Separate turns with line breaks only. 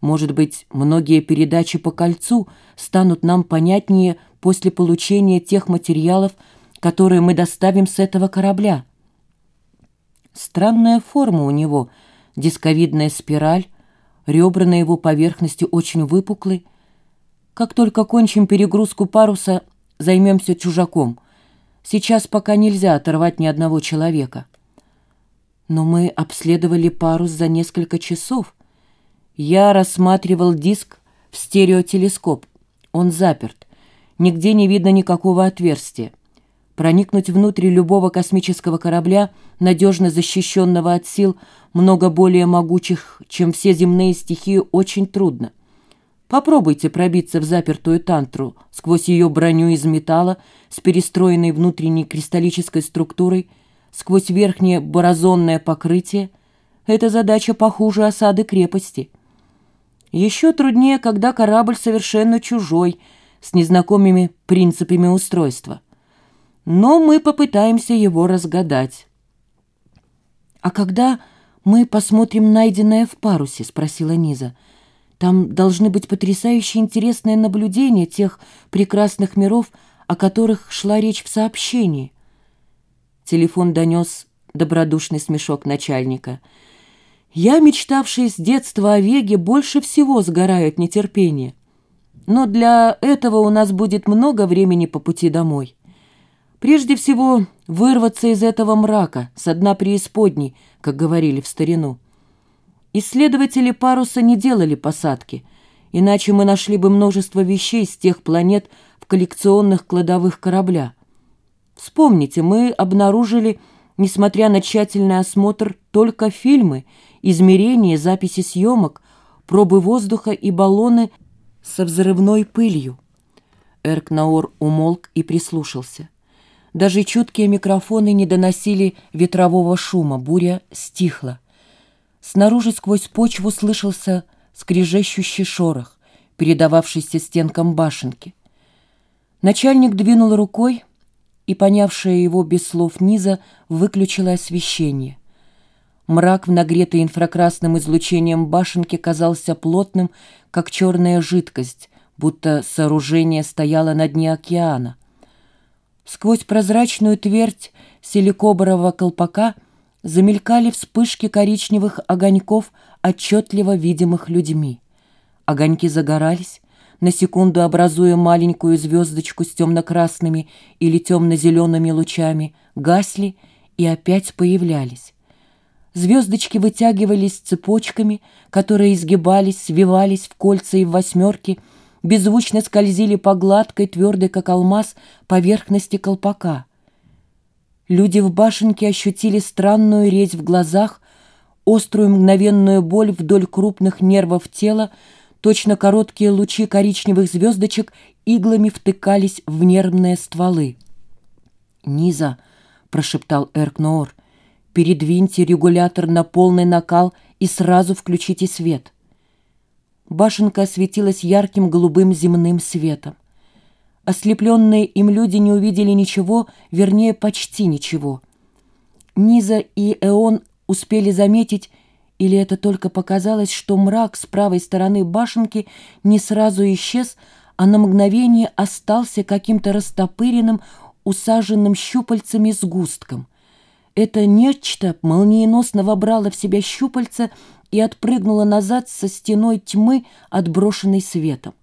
Может быть, многие передачи по кольцу станут нам понятнее после получения тех материалов, которые мы доставим с этого корабля. Странная форма у него, дисковидная спираль, ребра на его поверхности очень выпуклы. Как только кончим перегрузку паруса, займемся чужаком. Сейчас пока нельзя оторвать ни одного человека. Но мы обследовали парус за несколько часов. Я рассматривал диск в стереотелескоп. Он заперт. Нигде не видно никакого отверстия. Проникнуть внутрь любого космического корабля, надежно защищенного от сил, много более могучих, чем все земные стихии, очень трудно. Попробуйте пробиться в запертую тантру сквозь ее броню из металла с перестроенной внутренней кристаллической структурой, сквозь верхнее боразонное покрытие. Эта задача похуже осады крепости. Еще труднее, когда корабль совершенно чужой, с незнакомыми принципами устройства но мы попытаемся его разгадать. «А когда мы посмотрим найденное в парусе?» — спросила Низа. «Там должны быть потрясающе интересные наблюдения тех прекрасных миров, о которых шла речь в сообщении». Телефон донес добродушный смешок начальника. «Я, мечтавший с детства о Веге, больше всего сгораю от нетерпения. Но для этого у нас будет много времени по пути домой». Прежде всего, вырваться из этого мрака, со дна преисподней, как говорили в старину. Исследователи паруса не делали посадки, иначе мы нашли бы множество вещей с тех планет в коллекционных кладовых корабля. Вспомните, мы обнаружили, несмотря на тщательный осмотр, только фильмы, измерения, записи съемок, пробы воздуха и баллоны со взрывной пылью. Эркнаор умолк и прислушался. Даже чуткие микрофоны не доносили ветрового шума, буря стихла. Снаружи сквозь почву слышался скрежещущий шорох, передававшийся стенкам башенки. Начальник двинул рукой, и, понявшая его без слов низа, выключила освещение. Мрак в нагретой инфракрасным излучением башенки казался плотным, как черная жидкость, будто сооружение стояло на дне океана. Сквозь прозрачную твердь силикобрового колпака замелькали вспышки коричневых огоньков, отчетливо видимых людьми. Огоньки загорались, на секунду образуя маленькую звездочку с темно-красными или темно-зелеными лучами, гасли и опять появлялись. Звездочки вытягивались цепочками, которые изгибались, свивались в кольца и в восьмерки, беззвучно скользили по гладкой, твердой, как алмаз, поверхности колпака. Люди в башенке ощутили странную резь в глазах, острую мгновенную боль вдоль крупных нервов тела, точно короткие лучи коричневых звездочек иглами втыкались в нервные стволы. «Низа», — прошептал Эркноор, — «передвиньте регулятор на полный накал и сразу включите свет». Башенка осветилась ярким голубым земным светом. Ослепленные им люди не увидели ничего, вернее, почти ничего. Низа и Эон успели заметить, или это только показалось, что мрак с правой стороны башенки не сразу исчез, а на мгновение остался каким-то растопыренным, усаженным щупальцами сгустком. Это нечто молниеносно вобрало в себя щупальца и отпрыгнула назад со стеной тьмы, отброшенной светом.